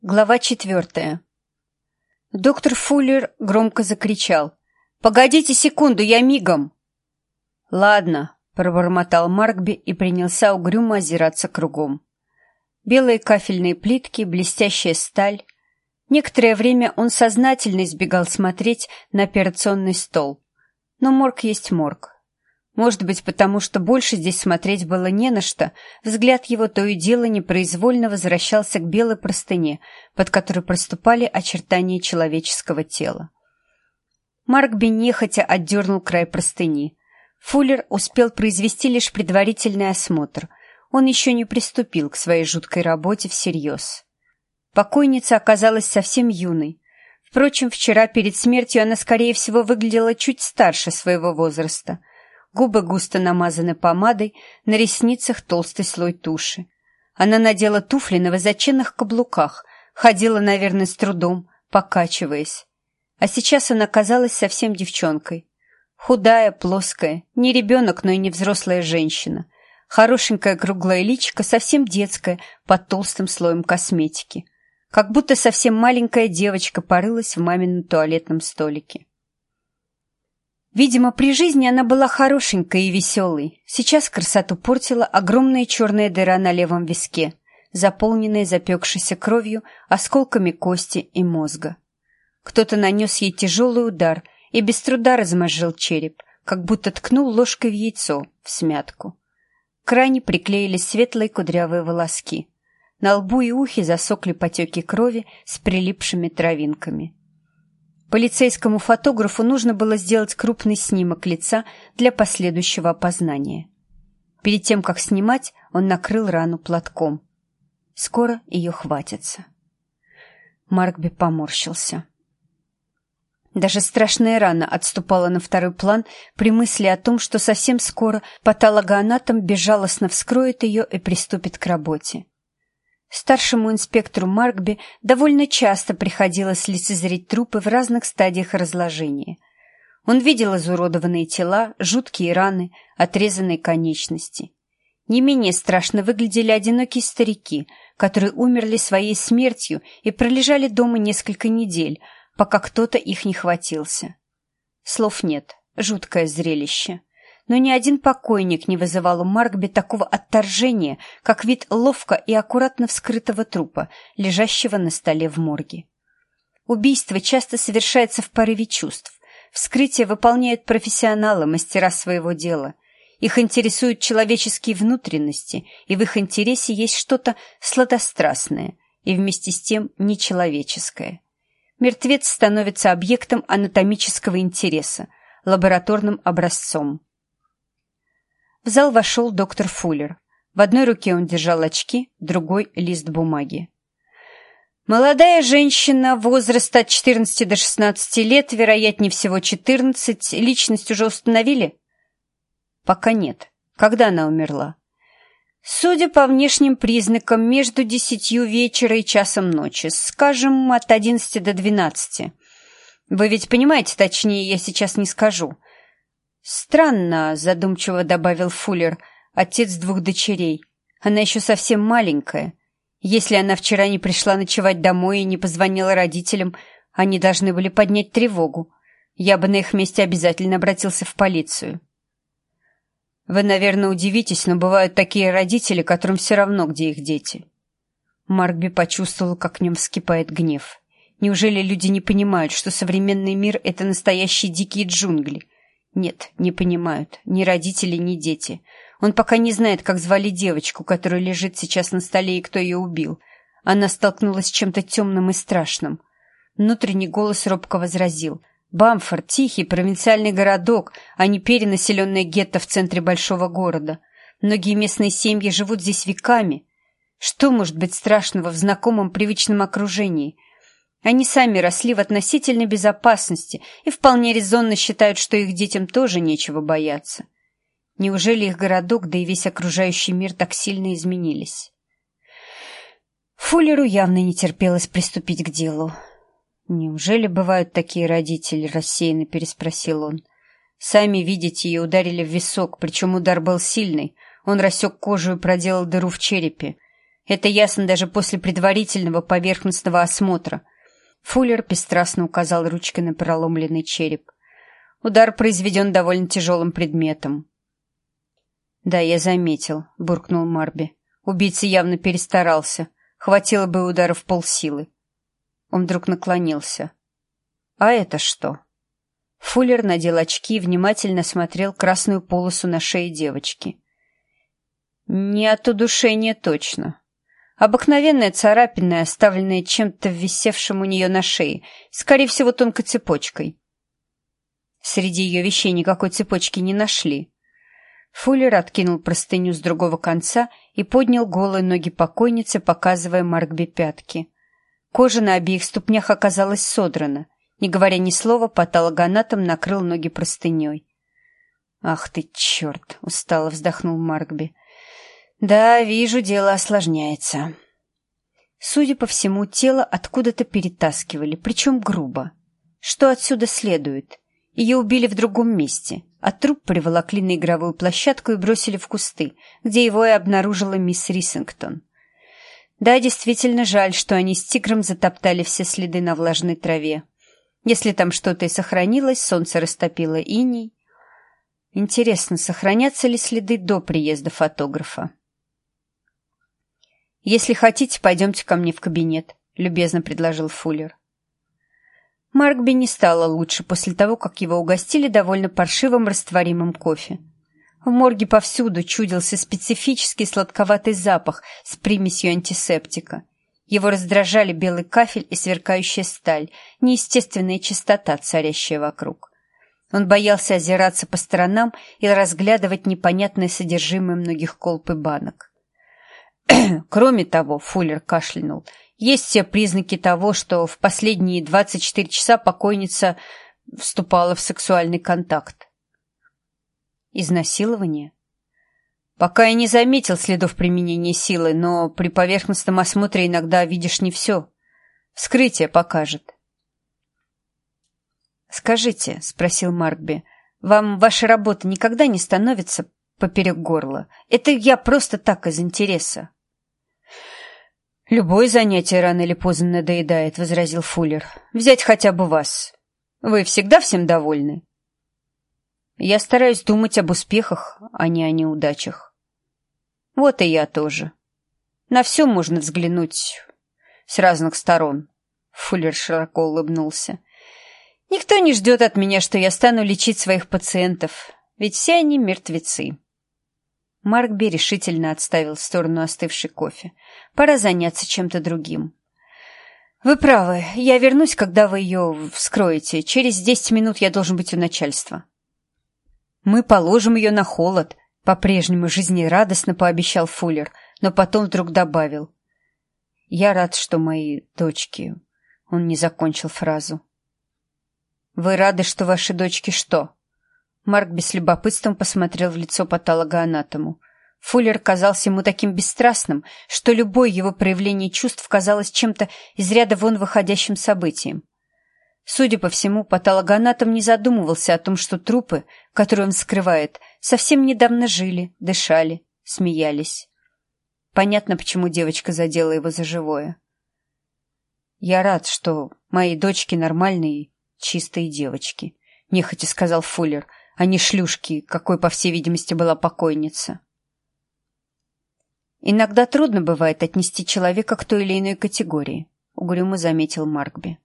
Глава четвертая. Доктор Фуллер громко закричал. «Погодите секунду, я мигом!» «Ладно», — пробормотал Маркби и принялся угрюмо озираться кругом. Белые кафельные плитки, блестящая сталь. Некоторое время он сознательно избегал смотреть на операционный стол. Но морг есть морг. Может быть, потому что больше здесь смотреть было не на что, взгляд его то и дело непроизвольно возвращался к белой простыне, под которой проступали очертания человеческого тела. Марк нехотя отдернул край простыни. Фуллер успел произвести лишь предварительный осмотр. Он еще не приступил к своей жуткой работе всерьез. Покойница оказалась совсем юной. Впрочем, вчера перед смертью она, скорее всего, выглядела чуть старше своего возраста — губы густо намазаны помадой, на ресницах толстый слой туши. Она надела туфли на высоченных каблуках, ходила, наверное, с трудом, покачиваясь. А сейчас она казалась совсем девчонкой. Худая, плоская, не ребенок, но и не взрослая женщина. Хорошенькая круглая личико, совсем детская, под толстым слоем косметики. Как будто совсем маленькая девочка порылась в мамином туалетном столике. Видимо, при жизни она была хорошенькой и веселой. Сейчас красоту портила огромная черная дыра на левом виске, заполненная запекшейся кровью, осколками кости и мозга. Кто-то нанес ей тяжелый удар и без труда размозжил череп, как будто ткнул ложкой в яйцо, в смятку. К ране приклеились светлые кудрявые волоски. На лбу и ухе засохли потеки крови с прилипшими травинками. Полицейскому фотографу нужно было сделать крупный снимок лица для последующего опознания. Перед тем, как снимать, он накрыл рану платком. Скоро ее хватится. Маркби поморщился. Даже страшная рана отступала на второй план при мысли о том, что совсем скоро патологоанатом безжалостно вскроет ее и приступит к работе. Старшему инспектору Маркби довольно часто приходилось лицезреть трупы в разных стадиях разложения. Он видел изуродованные тела, жуткие раны, отрезанные конечности. Не менее страшно выглядели одинокие старики, которые умерли своей смертью и пролежали дома несколько недель, пока кто-то их не хватился. Слов нет, жуткое зрелище но ни один покойник не вызывал у Маркби такого отторжения, как вид ловко и аккуратно вскрытого трупа, лежащего на столе в морге. Убийство часто совершается в порыве чувств. Вскрытие выполняют профессионалы, мастера своего дела. Их интересуют человеческие внутренности, и в их интересе есть что-то сладострастное и вместе с тем нечеловеческое. Мертвец становится объектом анатомического интереса, лабораторным образцом. В зал вошел доктор Фуллер. В одной руке он держал очки, другой — лист бумаги. Молодая женщина, возраст от 14 до 16 лет, вероятнее всего 14. Личность уже установили? Пока нет. Когда она умерла? Судя по внешним признакам, между десятью вечера и часом ночи, скажем, от 11 до 12. Вы ведь понимаете, точнее, я сейчас не скажу. «Странно», — задумчиво добавил Фуллер, отец двух дочерей. «Она еще совсем маленькая. Если она вчера не пришла ночевать домой и не позвонила родителям, они должны были поднять тревогу. Я бы на их месте обязательно обратился в полицию». «Вы, наверное, удивитесь, но бывают такие родители, которым все равно, где их дети». Маркби почувствовал, как в нем вскипает гнев. Неужели люди не понимают, что современный мир — это настоящие дикие джунгли — нет, не понимают. Ни родители, ни дети. Он пока не знает, как звали девочку, которая лежит сейчас на столе и кто ее убил. Она столкнулась с чем-то темным и страшным. Внутренний голос робко возразил. Бамфорд — тихий провинциальный городок, а не перенаселенное гетто в центре большого города. Многие местные семьи живут здесь веками. Что может быть страшного в знакомом привычном окружении — они сами росли в относительной безопасности и вполне резонно считают, что их детям тоже нечего бояться. Неужели их городок, да и весь окружающий мир так сильно изменились? Фуллеру явно не терпелось приступить к делу. «Неужели бывают такие родители?» — рассеянно переспросил он. «Сами видите, ее ударили в висок, причем удар был сильный. Он рассек кожу и проделал дыру в черепе. Это ясно даже после предварительного поверхностного осмотра. Фуллер бесстрастно указал ручкой на проломленный череп. Удар произведен довольно тяжелым предметом. «Да, я заметил», — буркнул Марби. Убийца явно перестарался. Хватило бы удара в полсилы. Он вдруг наклонился. «А это что?» Фуллер надел очки и внимательно смотрел красную полосу на шее девочки. «Не от удушения точно. Обыкновенная царапина, оставленная чем-то висевшим у нее на шее, скорее всего, тонкой цепочкой. Среди ее вещей никакой цепочки не нашли. Фуллер откинул простыню с другого конца и поднял голые ноги покойницы, показывая Маркби пятки. Кожа на обеих ступнях оказалась содрана. Не говоря ни слова, патологоанатом накрыл ноги простыней. «Ах ты, черт!» — устало вздохнул Маркби. «Да, вижу, дело осложняется». Судя по всему, тело откуда-то перетаскивали, причем грубо. Что отсюда следует? Ее убили в другом месте, а труп приволокли на игровую площадку и бросили в кусты, где его и обнаружила мисс Рисингтон. Да, действительно жаль, что они с тигром затоптали все следы на влажной траве. Если там что-то и сохранилось, солнце растопило иней. Интересно, сохранятся ли следы до приезда фотографа? «Если хотите, пойдемте ко мне в кабинет», — любезно предложил Фуллер. Маркби не стало лучше после того, как его угостили довольно паршивым растворимым кофе. В морге повсюду чудился специфический сладковатый запах с примесью антисептика. Его раздражали белый кафель и сверкающая сталь, неестественная чистота, царящая вокруг. Он боялся озираться по сторонам и разглядывать непонятное содержимое многих колб и банок. Кроме того, Фуллер кашлянул, есть все признаки того, что в последние 24 часа покойница вступала в сексуальный контакт. Изнасилование? Пока я не заметил следов применения силы, но при поверхностном осмотре иногда видишь не все. Вскрытие покажет. «Скажите», — спросил Маркби, — «вам ваша работа никогда не становится поперек горла? Это я просто так из интереса». «Любое занятие рано или поздно надоедает», — возразил Фуллер. «Взять хотя бы вас. Вы всегда всем довольны?» «Я стараюсь думать об успехах, а не о неудачах». «Вот и я тоже. На все можно взглянуть с разных сторон», — Фуллер широко улыбнулся. «Никто не ждет от меня, что я стану лечить своих пациентов, ведь все они мертвецы». Маркби решительно отставил в сторону остывший кофе. Пора заняться чем-то другим. «Вы правы. Я вернусь, когда вы ее вскроете. Через десять минут я должен быть у начальства». «Мы положим ее на холод», — по-прежнему жизнерадостно пообещал Фуллер, но потом вдруг добавил. «Я рад, что мои дочки...» Он не закончил фразу. «Вы рады, что ваши дочки что?» Марк без любопытством посмотрел в лицо патологоанатому. Фуллер казался ему таким бесстрастным, что любое его проявление чувств казалось чем-то из ряда вон выходящим событием. Судя по всему, патологоанатом не задумывался о том, что трупы, которые он скрывает, совсем недавно жили, дышали, смеялись. Понятно, почему девочка задела его за живое. «Я рад, что мои дочки нормальные, чистые девочки», — нехотя сказал Фуллер, а не шлюшки, какой, по всей видимости, была покойница. «Иногда трудно бывает отнести человека к той или иной категории», — угрюмо заметил Маркби.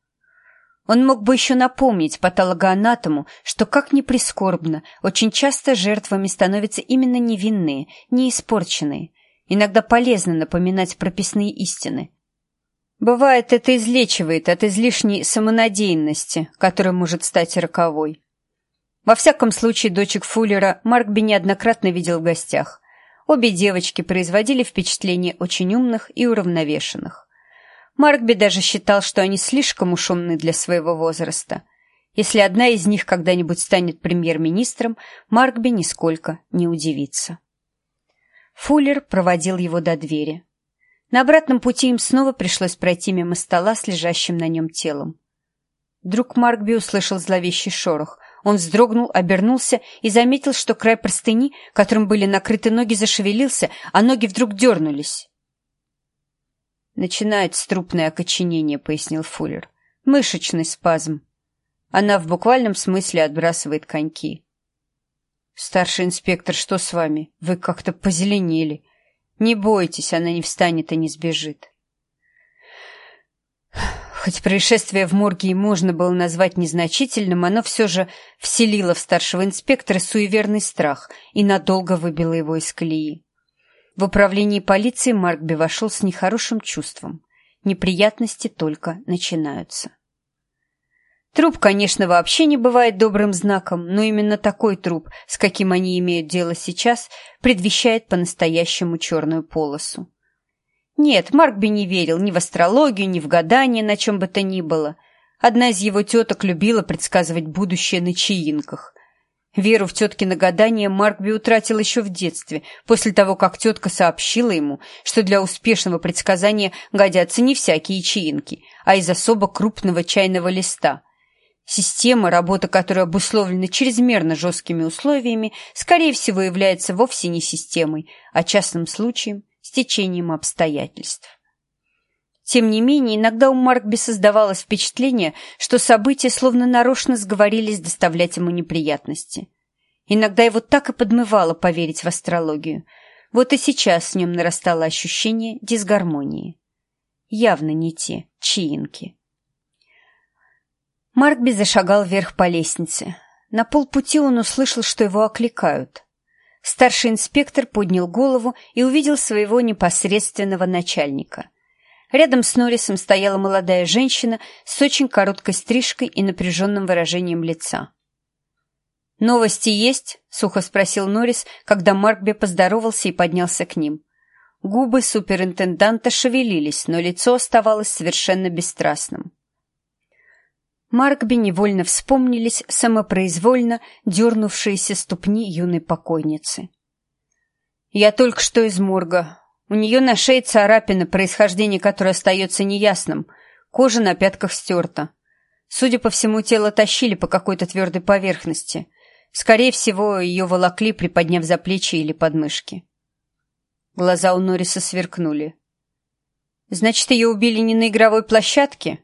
Он мог бы еще напомнить патологоанатому, что, как ни прискорбно, очень часто жертвами становятся именно невинные, неиспорченные. Иногда полезно напоминать прописные истины. Бывает, это излечивает от излишней самонадеянности, которая может стать роковой. Во всяком случае, дочек Фуллера Маркби неоднократно видел в гостях. Обе девочки производили впечатление очень умных и уравновешенных. Маркби даже считал, что они слишком уж умны для своего возраста. Если одна из них когда-нибудь станет премьер-министром, Маркби нисколько не удивится. Фуллер проводил его до двери. На обратном пути им снова пришлось пройти мимо стола с лежащим на нем телом. Вдруг Маркби услышал зловещий шорох. Он вздрогнул, обернулся и заметил, что край простыни, которым были накрыты ноги, зашевелился, а ноги вдруг дернулись. Начинается трупное окоченение, пояснил Фуллер. Мышечный спазм. Она в буквальном смысле отбрасывает коньки. Старший инспектор, что с вами? Вы как-то позеленели. Не бойтесь, она не встанет и не сбежит. Хоть происшествие в морге и можно было назвать незначительным, оно все же вселило в старшего инспектора суеверный страх и надолго выбило его из колеи. В управлении полиции Маркби вошел с нехорошим чувством. Неприятности только начинаются. Труп, конечно, вообще не бывает добрым знаком, но именно такой труп, с каким они имеют дело сейчас, предвещает по-настоящему черную полосу. Нет, Маркби не верил ни в астрологию, ни в гадание, на чем бы то ни было. Одна из его теток любила предсказывать будущее на чаинках. Веру в теткино гадание Маркби утратил еще в детстве, после того, как тетка сообщила ему, что для успешного предсказания годятся не всякие чаинки, а из особо крупного чайного листа. Система, работа которой обусловлена чрезмерно жесткими условиями, скорее всего является вовсе не системой, а частным случаем – течением обстоятельств. Тем не менее, иногда у Маркби создавалось впечатление, что события словно нарочно сговорились доставлять ему неприятности. Иногда его так и подмывало поверить в астрологию. Вот и сейчас в нем нарастало ощущение дисгармонии. Явно не те чаинки. Маркби зашагал вверх по лестнице. На полпути он услышал, что его окликают. Старший инспектор поднял голову и увидел своего непосредственного начальника. Рядом с Норрисом стояла молодая женщина с очень короткой стрижкой и напряженным выражением лица. «Новости есть?» — сухо спросил Норрис, когда Маркби поздоровался и поднялся к ним. Губы суперинтенданта шевелились, но лицо оставалось совершенно бесстрастным. Маркби невольно вспомнились самопроизвольно дернувшиеся ступни юной покойницы. «Я только что из морга. У нее на шее царапина, происхождение которой остается неясным. Кожа на пятках стерта. Судя по всему, тело тащили по какой-то твердой поверхности. Скорее всего, ее волокли, приподняв за плечи или подмышки». Глаза у Норриса сверкнули. «Значит, ее убили не на игровой площадке?»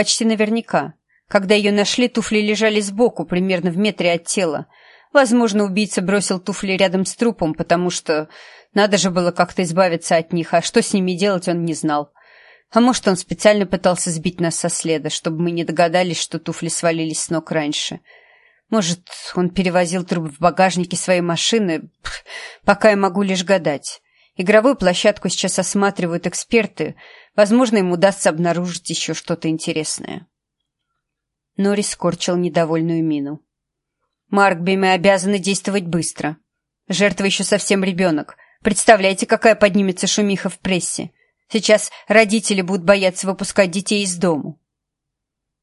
Почти наверняка. Когда ее нашли, туфли лежали сбоку, примерно в метре от тела. Возможно, убийца бросил туфли рядом с трупом, потому что надо же было как-то избавиться от них, а что с ними делать, он не знал. А может, он специально пытался сбить нас со следа, чтобы мы не догадались, что туфли свалились с ног раньше. Может, он перевозил труп в багажнике своей машины, пока я могу лишь гадать. Игровую площадку сейчас осматривают эксперты. Возможно, им удастся обнаружить еще что-то интересное. Норрис скорчил недовольную мину. «Маркби, мы обязаны действовать быстро. Жертва еще совсем ребенок. Представляете, какая поднимется шумиха в прессе? Сейчас родители будут бояться выпускать детей из дому».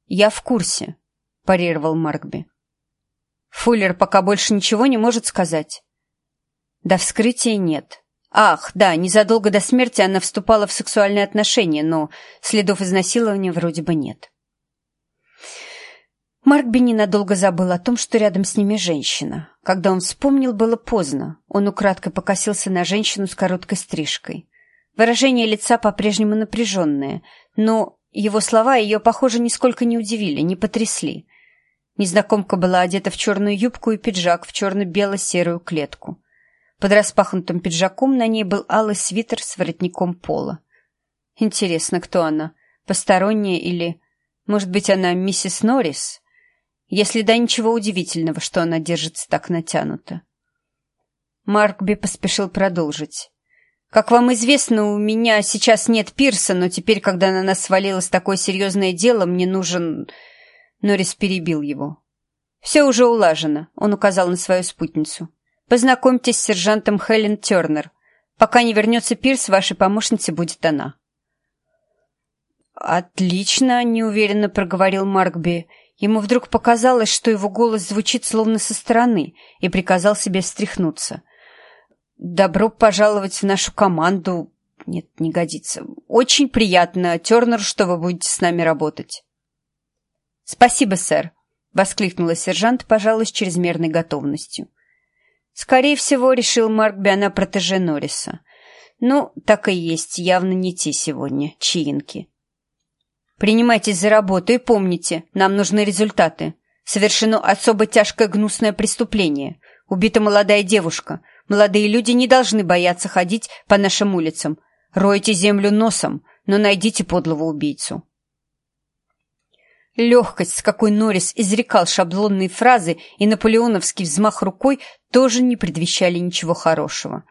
«Я в курсе», — парировал Маркби. «Фуллер пока больше ничего не может сказать». «До вскрытия нет. Ах, да, незадолго до смерти она вступала в сексуальные отношения, но следов изнасилования вроде бы нет. Маркби ненадолго забыл о том, что рядом с ними женщина. Когда он вспомнил, было поздно. Он украдкой покосился на женщину с короткой стрижкой. Выражение лица по-прежнему напряженное, но его слова ее, похоже, нисколько не удивили, не потрясли. Незнакомка была одета в черную юбку и пиджак в черно-бело-серую клетку. Под распахнутым пиджаком на ней был алый свитер с воротником пола. Интересно, кто она? Посторонняя или... Может быть, она миссис Норрис? Если да, ничего удивительного, что она держится так натянуто. Маркби поспешил продолжить. «Как вам известно, у меня сейчас нет пирса, но теперь, когда на нас свалилось такое серьезное дело, мне нужен...» Норрис перебил его. «Все уже улажено», — он указал на свою спутницу. Познакомьтесь с сержантом Хелен Тернер. Пока не вернется Пирс, вашей помощницей будет она». «Отлично», — неуверенно проговорил Маркби. Ему вдруг показалось, что его голос звучит словно со стороны, и приказал себе встряхнуться. «Добро пожаловать в нашу команду...» «Нет, не годится. Очень приятно, Тернер, что вы будете с нами работать». «Спасибо, сэр», — воскликнула сержант, пожалуй, с чрезмерной готовностью. Скорее всего, решил Марк Биана протеже Норриса. Ну, так и есть, явно не те сегодня, чаинки. Принимайтесь за работу и помните, нам нужны результаты. Совершено особо тяжкое гнусное преступление. Убита молодая девушка. Молодые люди не должны бояться ходить по нашим улицам. Ройте землю носом, но найдите подлого убийцу. Легкость, с какой Норрис изрекал шаблонные фразы, и наполеоновский взмах рукой тоже не предвещали ничего хорошего.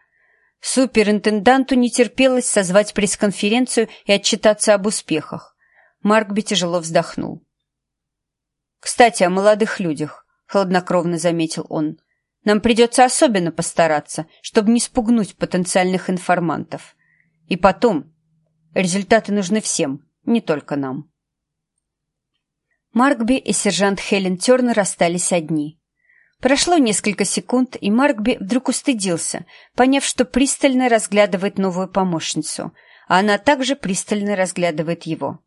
Суперинтенданту не терпелось созвать пресс-конференцию и отчитаться об успехах. Маркби тяжело вздохнул. «Кстати, о молодых людях», — хладнокровно заметил он. «Нам придется особенно постараться, чтобы не спугнуть потенциальных информантов. И потом, результаты нужны всем, не только нам». Маркби и сержант Хелен Тернер расстались одни. Прошло несколько секунд, и Маркби вдруг устыдился, поняв, что пристально разглядывает новую помощницу, а она также пристально разглядывает его.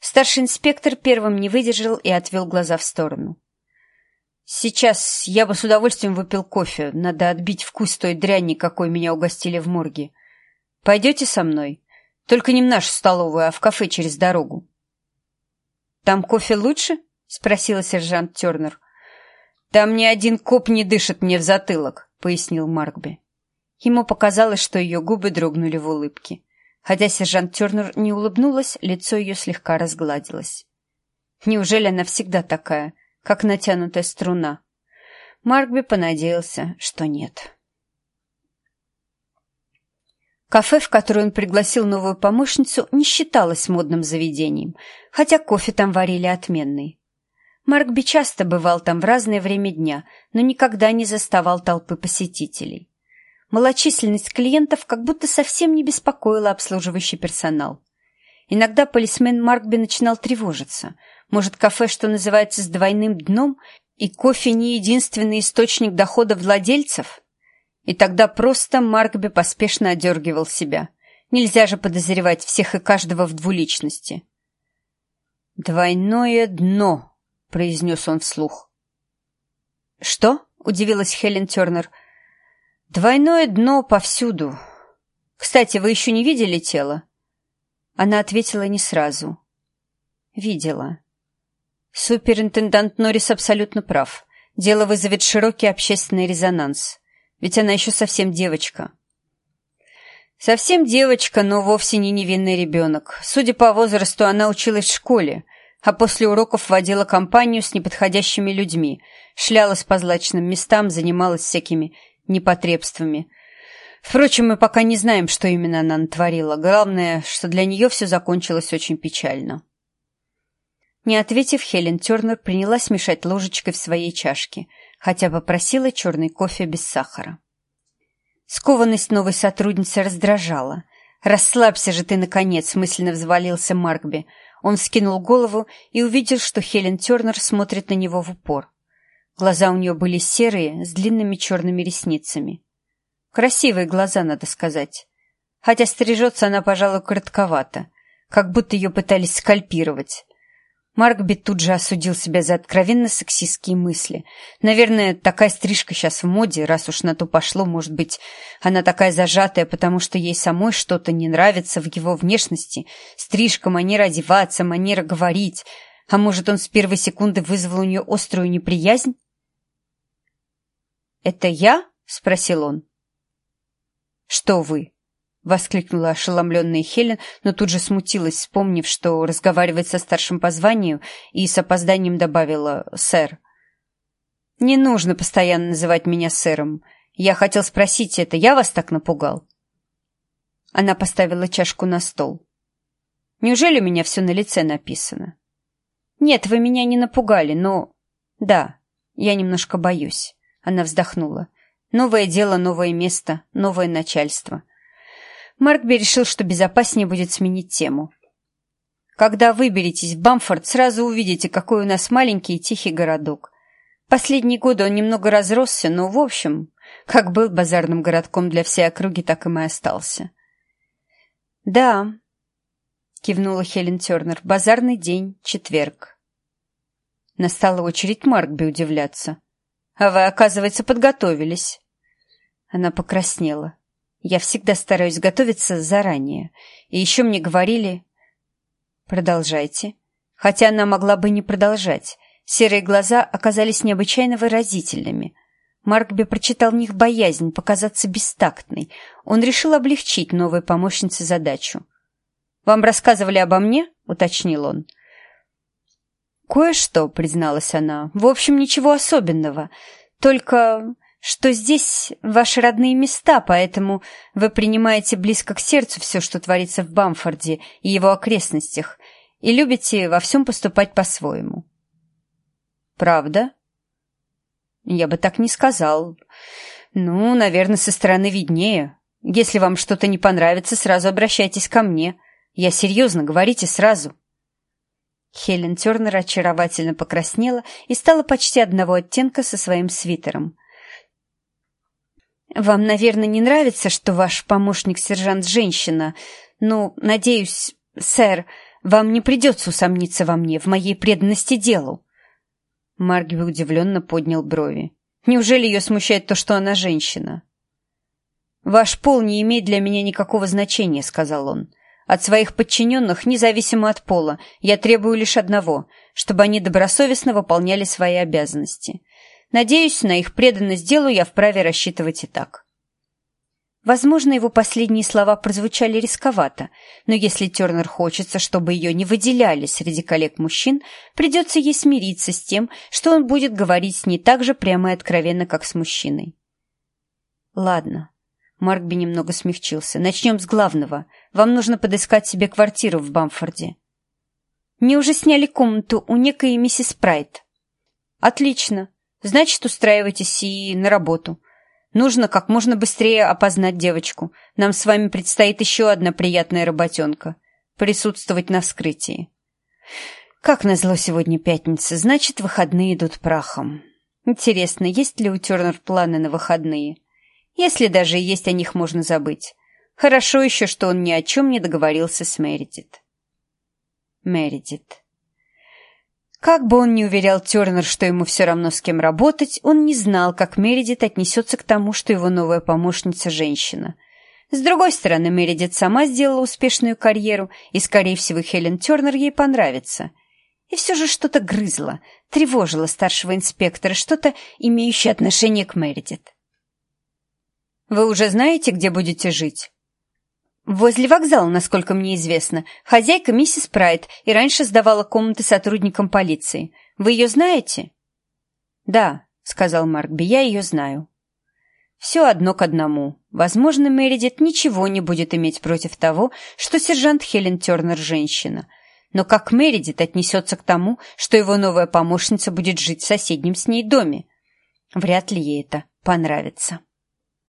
Старший инспектор первым не выдержал и отвел глаза в сторону. «Сейчас я бы с удовольствием выпил кофе. Надо отбить вкус той дряни, какой меня угостили в морге. Пойдете со мной? Только не в нашу столовую, а в кафе через дорогу». «Там кофе лучше?» — спросила сержант Тернер. «Там ни один коп не дышит мне в затылок», — пояснил Маркби. Ему показалось, что ее губы дрогнули в улыбке. Хотя сержант Тернер не улыбнулась, лицо ее слегка разгладилось. Неужели она всегда такая, как натянутая струна? Маркби понадеялся, что нет. Кафе, в которое он пригласил новую помощницу, не считалось модным заведением, хотя кофе там варили отменный. Маркби часто бывал там в разное время дня, но никогда не заставал толпы посетителей. Малочисленность клиентов как будто совсем не беспокоила обслуживающий персонал. Иногда полисмен Маркби начинал тревожиться. Может, кафе, что называется, с двойным дном, и кофе не единственный источник дохода владельцев? И тогда просто Маркби поспешно одергивал себя. Нельзя же подозревать всех и каждого в двуличности. «Двойное дно», — произнес он вслух. «Что?» — удивилась Хелен Тернер — Двойное дно повсюду. Кстати, вы еще не видели тело? Она ответила не сразу. Видела. Суперинтендант Норрис абсолютно прав. Дело вызовет широкий общественный резонанс. Ведь она еще совсем девочка. Совсем девочка, но вовсе не невинный ребенок. Судя по возрасту, она училась в школе, а после уроков водила компанию с неподходящими людьми, шлялась по злачным местам, занималась всякими непотребствами. Впрочем, мы пока не знаем, что именно она натворила. Главное, что для нее все закончилось очень печально. Не ответив, Хелен Тернер принялась мешать ложечкой в своей чашке, хотя попросила черный кофе без сахара. Скованность новой сотрудницы раздражала. «Расслабься же ты, наконец!» — мысленно взвалился Маркби. Он вскинул голову и увидел, что Хелен Тернер смотрит на него в упор. Глаза у нее были серые, с длинными черными ресницами. Красивые глаза, надо сказать. Хотя стрижется она, пожалуй, коротковато, как будто ее пытались скальпировать. Маркби тут же осудил себя за откровенно сексистские мысли. Наверное, такая стрижка сейчас в моде, раз уж на то пошло, может быть, она такая зажатая, потому что ей самой что-то не нравится в его внешности. Стрижка, манера одеваться, манера говорить. А может, он с первой секунды вызвал у нее острую неприязнь? «Это я?» — спросил он. «Что вы?» — воскликнула ошеломленная Хелен, но тут же смутилась, вспомнив, что разговаривает со старшим по званию, и с опозданием добавила «сэр». «Не нужно постоянно называть меня сэром. Я хотел спросить это, я вас так напугал?» Она поставила чашку на стол. «Неужели у меня все на лице написано?» «Нет, вы меня не напугали, но...» «Да, я немножко боюсь». Она вздохнула. Новое дело, новое место, новое начальство. Маркби решил, что безопаснее будет сменить тему. Когда выберетесь в Бамфорд, сразу увидите, какой у нас маленький и тихий городок. Последние годы он немного разросся, но, в общем, как был базарным городком для всей округи, так и и остался. «Да», — кивнула Хелен Тернер, — «базарный день, четверг». Настала очередь Маркби удивляться. А вы, оказывается, подготовились. Она покраснела. Я всегда стараюсь готовиться заранее. И еще мне говорили... Продолжайте. Хотя она могла бы не продолжать. Серые глаза оказались необычайно выразительными. Маркби прочитал в них боязнь показаться бестактной. Он решил облегчить новой помощнице задачу. «Вам рассказывали обо мне?» — уточнил он. «Кое-что», — призналась она. «В общем, ничего особенного. Только что здесь ваши родные места, поэтому вы принимаете близко к сердцу все, что творится в Бамфорде и его окрестностях, и любите во всем поступать по-своему». «Правда?» «Я бы так не сказал. Ну, наверное, со стороны виднее. Если вам что-то не понравится, сразу обращайтесь ко мне. Я серьезно, говорите сразу». Хелен Тернер очаровательно покраснела и стала почти одного оттенка со своим свитером. «Вам, наверное, не нравится, что ваш помощник-сержант женщина. Ну, надеюсь, сэр, вам не придется усомниться во мне, в моей преданности делу». Маргби удивленно поднял брови. «Неужели ее смущает то, что она женщина?» «Ваш пол не имеет для меня никакого значения», — сказал он. От своих подчиненных, независимо от пола, я требую лишь одного, чтобы они добросовестно выполняли свои обязанности. Надеюсь, на их преданность делу я вправе рассчитывать и так. Возможно, его последние слова прозвучали рисковато, но если Тернер хочется, чтобы ее не выделяли среди коллег-мужчин, придется ей смириться с тем, что он будет говорить с ней так же прямо и откровенно, как с мужчиной. «Ладно», Маркби немного смягчился. «Начнем с главного. Вам нужно подыскать себе квартиру в Бамфорде». «Мне уже сняли комнату у некой миссис Прайт». «Отлично. Значит, устраивайтесь и на работу. Нужно как можно быстрее опознать девочку. Нам с вами предстоит еще одна приятная работенка — присутствовать на вскрытии». «Как назло сегодня пятница, значит, выходные идут прахом. Интересно, есть ли у Тернер планы на выходные?» Если даже есть о них можно забыть. Хорошо еще, что он ни о чем не договорился с Мередит. Мередит. Как бы он ни уверял Тернер, что ему все равно с кем работать, он не знал, как Мередит отнесется к тому, что его новая помощница – женщина. С другой стороны, Мередит сама сделала успешную карьеру, и, скорее всего, Хелен Тернер ей понравится. И все же что-то грызло, тревожило старшего инспектора, что-то, имеющее отношение к Мередит. Вы уже знаете, где будете жить?» «Возле вокзала, насколько мне известно. Хозяйка миссис Прайд и раньше сдавала комнаты сотрудникам полиции. Вы ее знаете?» «Да», — сказал Маркби, — «я ее знаю». Все одно к одному. Возможно, Мередит ничего не будет иметь против того, что сержант Хелен Тернер женщина. Но как Мередит отнесется к тому, что его новая помощница будет жить в соседнем с ней доме? Вряд ли ей это понравится.